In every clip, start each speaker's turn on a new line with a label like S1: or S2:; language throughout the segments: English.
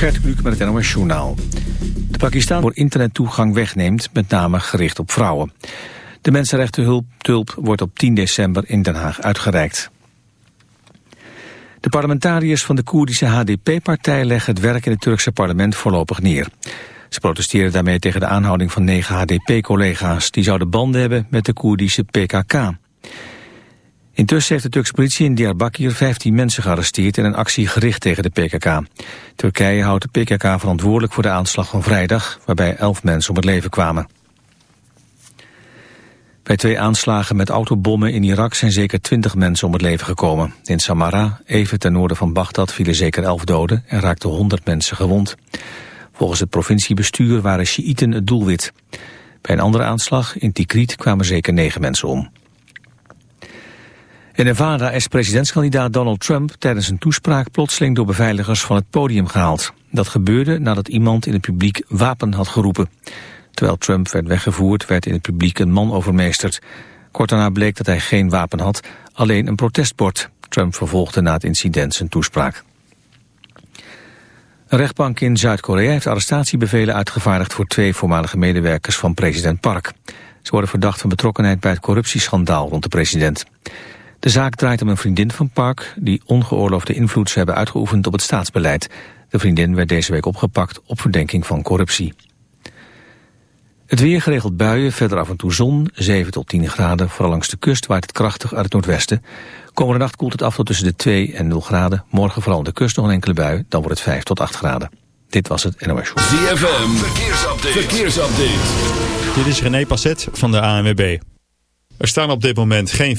S1: Gert Kluk met het NOS Journaal. De Pakistan voor internettoegang wegneemt, met name gericht op vrouwen. De mensenrechtenhulp wordt op 10 december in Den Haag uitgereikt. De parlementariërs van de Koerdische HDP-partij leggen het werk in het Turkse parlement voorlopig neer. Ze protesteren daarmee tegen de aanhouding van negen HDP-collega's... die zouden banden hebben met de Koerdische PKK. Intussen heeft de Turkse politie in Diyarbakir 15 mensen gearresteerd in een actie gericht tegen de PKK. Turkije houdt de PKK verantwoordelijk voor de aanslag van vrijdag, waarbij 11 mensen om het leven kwamen. Bij twee aanslagen met autobommen in Irak zijn zeker 20 mensen om het leven gekomen. In Samara, even ten noorden van Bagdad, vielen zeker 11 doden en raakten 100 mensen gewond. Volgens het provinciebestuur waren Sjiïten het doelwit. Bij een andere aanslag in Tikrit kwamen zeker 9 mensen om. In Nevada is presidentskandidaat Donald Trump tijdens een toespraak plotseling door beveiligers van het podium gehaald. Dat gebeurde nadat iemand in het publiek wapen had geroepen. Terwijl Trump werd weggevoerd werd in het publiek een man overmeesterd. Kort daarna bleek dat hij geen wapen had, alleen een protestbord. Trump vervolgde na het incident zijn toespraak. Een rechtbank in Zuid-Korea heeft arrestatiebevelen uitgevaardigd voor twee voormalige medewerkers van president Park. Ze worden verdacht van betrokkenheid bij het corruptieschandaal rond de president. De zaak draait om een vriendin van Park die ongeoorloofde invloed zou hebben uitgeoefend op het staatsbeleid. De vriendin werd deze week opgepakt op verdenking van corruptie. Het weer geregeld buien, verder af en toe zon, 7 tot 10 graden. Vooral langs de kust waait het krachtig uit het noordwesten. Komende nacht koelt het af tot tussen de 2 en 0 graden. Morgen vooral aan de kust nog een enkele bui, dan wordt het 5 tot 8 graden. Dit was het NOS Show.
S2: ZFM, verkeersupdate. verkeersupdate.
S3: Dit is René Passet van de ANWB. Er staan op dit moment geen...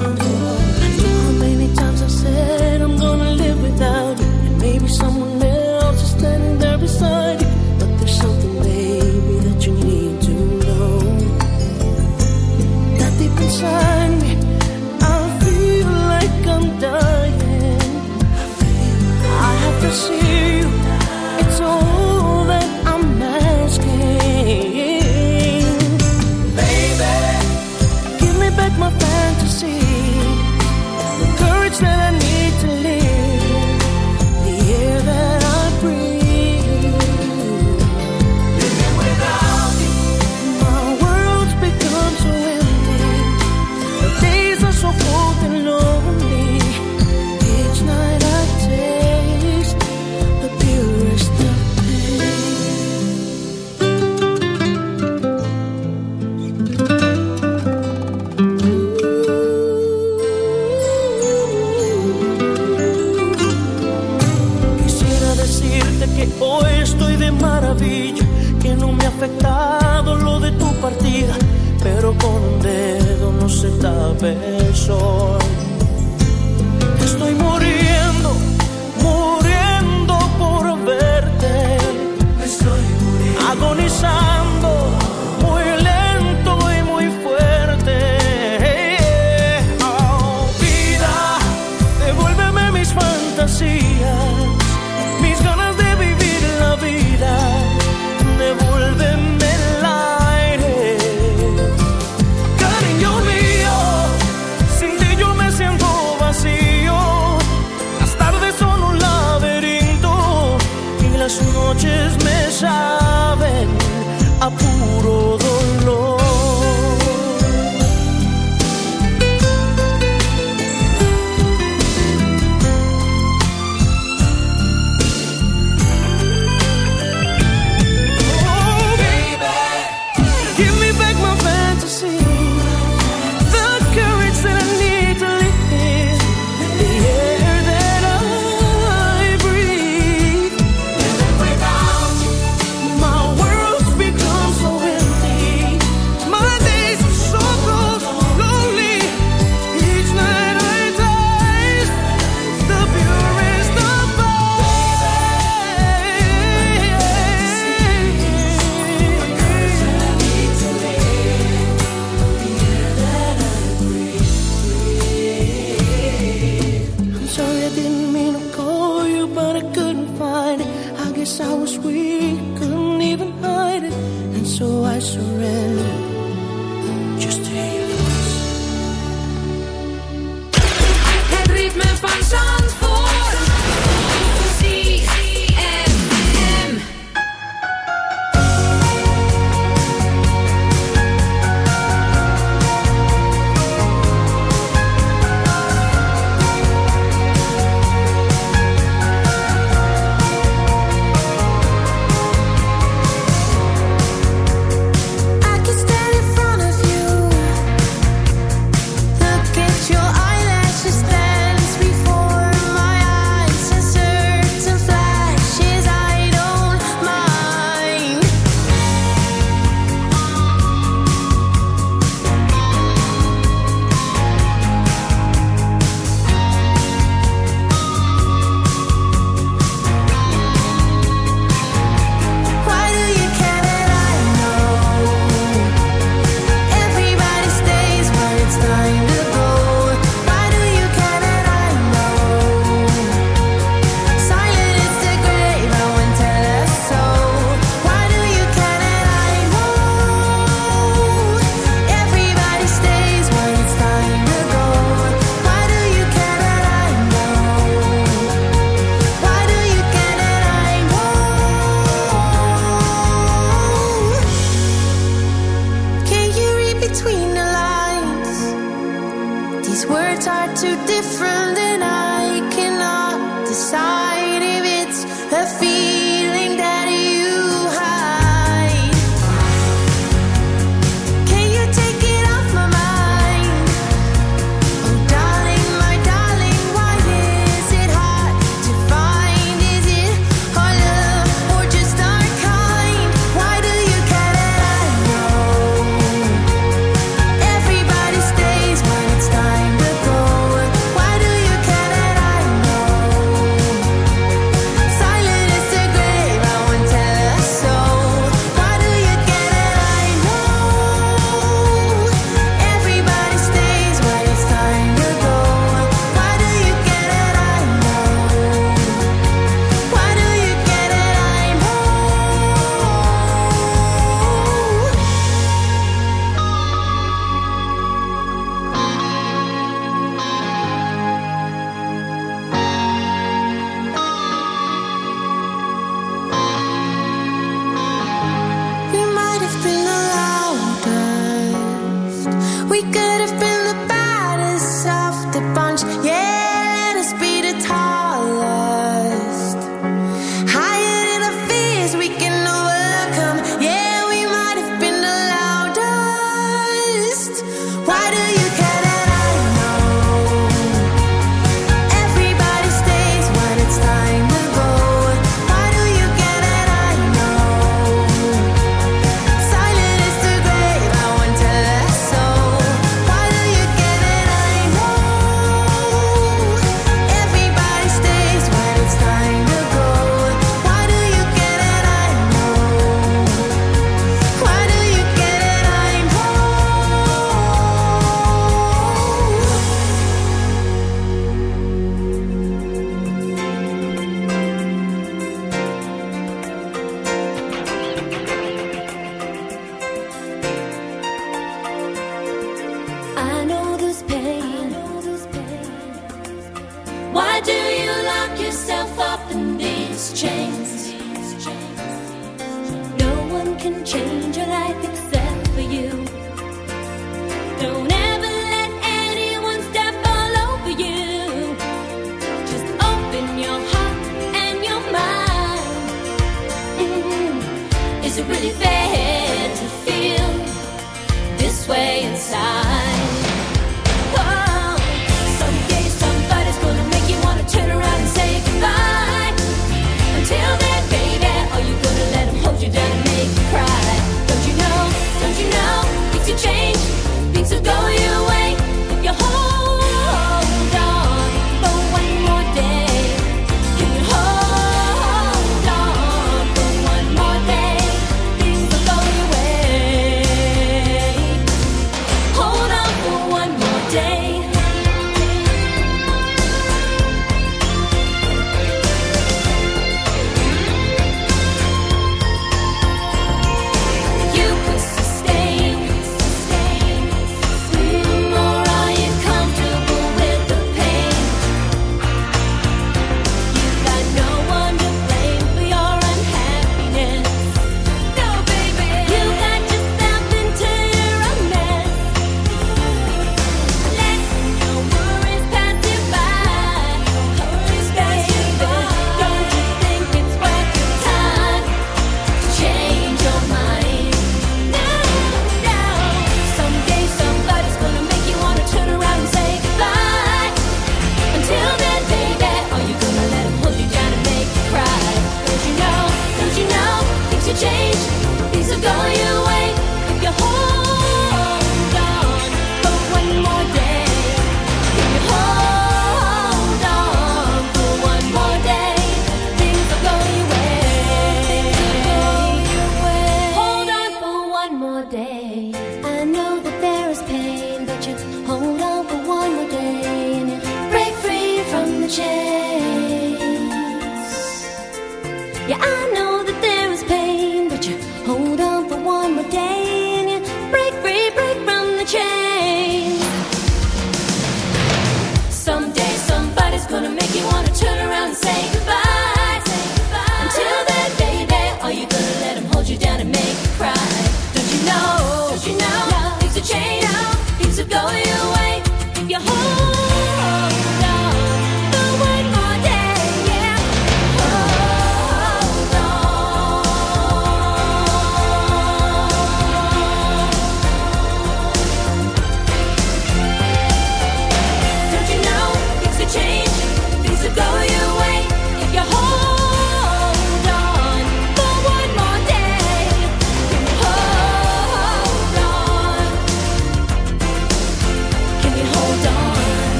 S4: this way inside?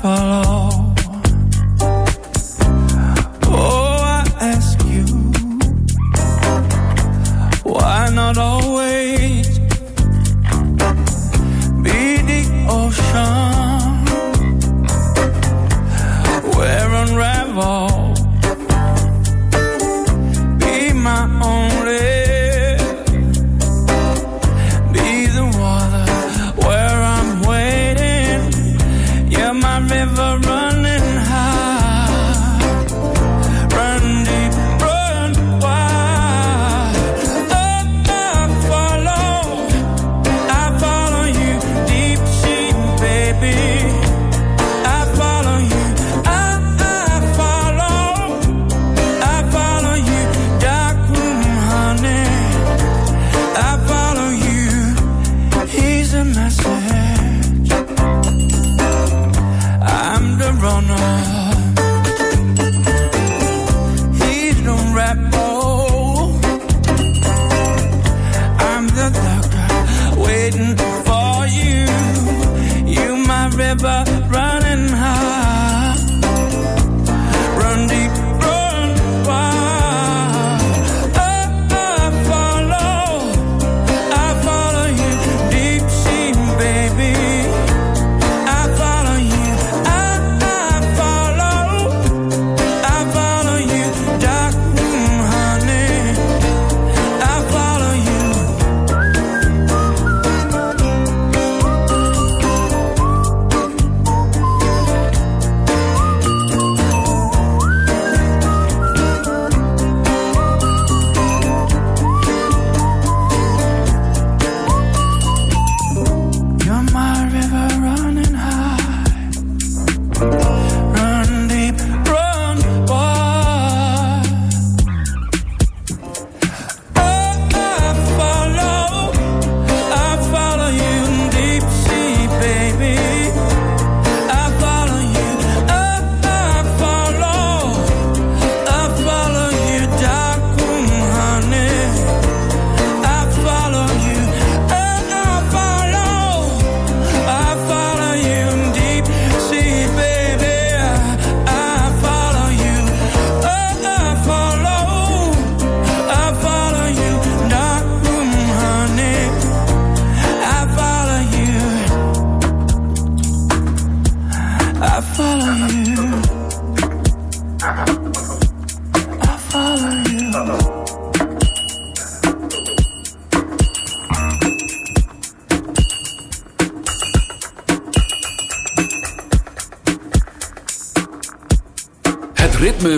S5: Follow?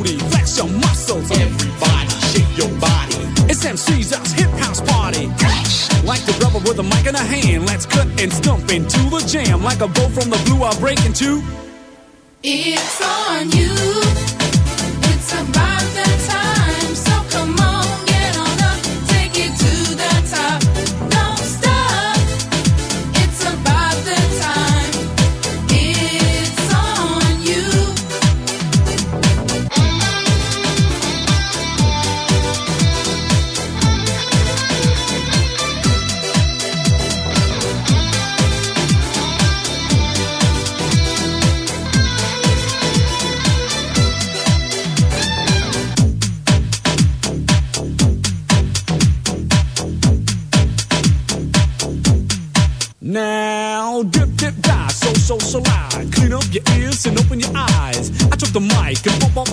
S6: booty, flex your muscles. Everybody, shake your body. It's MC's house, hip house party. Like the rubber with a mic in a hand, let's cut and stomp into the jam. Like a bow from the blue, I'll break into.
S7: It's on you. It's about the time.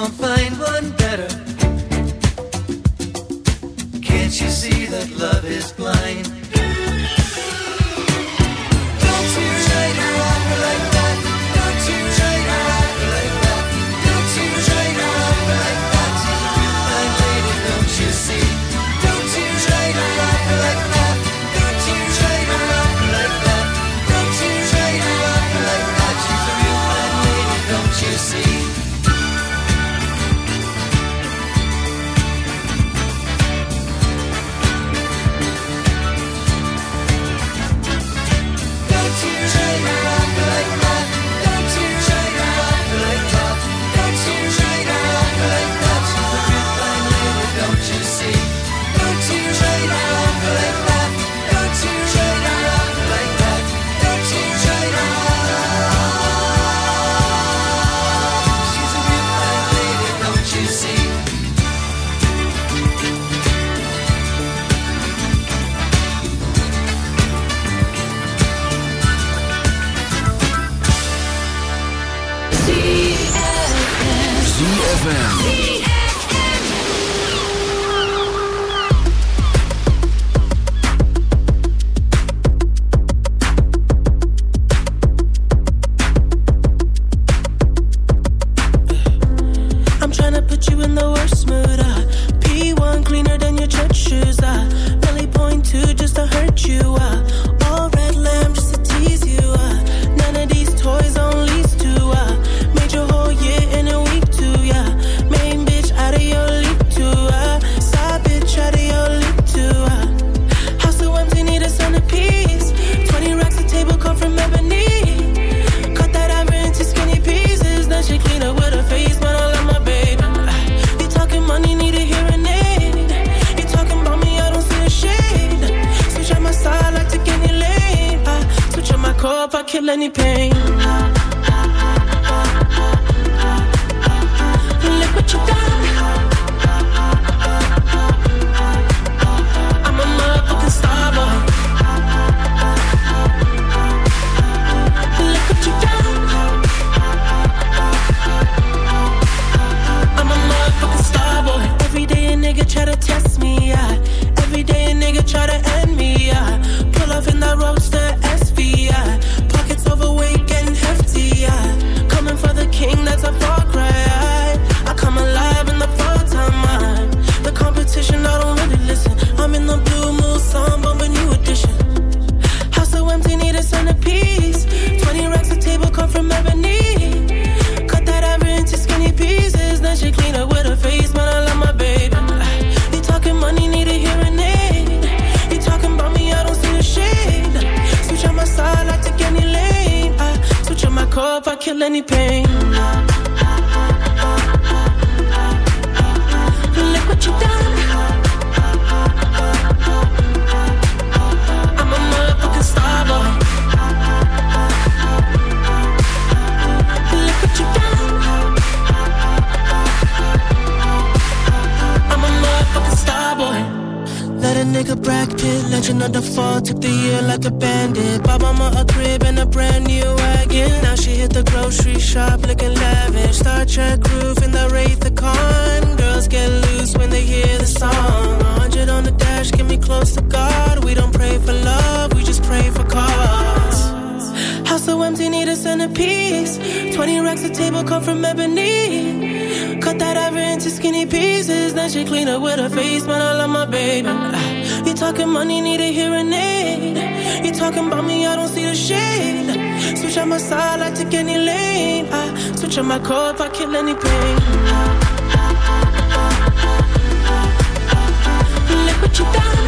S8: won't find one better. Can't you see that love is blind?
S9: got your groove in the Wraith the Con. Girls get loose when they hear the song. 100 on the dash, get me close to God. We don't pray for love, we just pray for cause. House so empty, need a centerpiece. 20 racks a table, come from ebony into skinny pieces. then she clean up with her face, but I love my baby. Ah, you talking money, need a hearing aid. You talking about me, I don't see the shade. Switch on my side, I take any lane. I switch on my car if I kill any pain. Ah, Look what you done.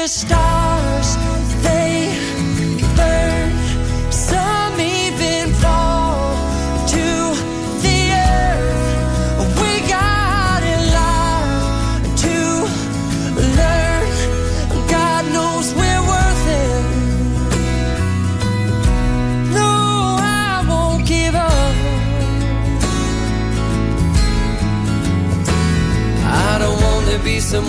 S10: the stars,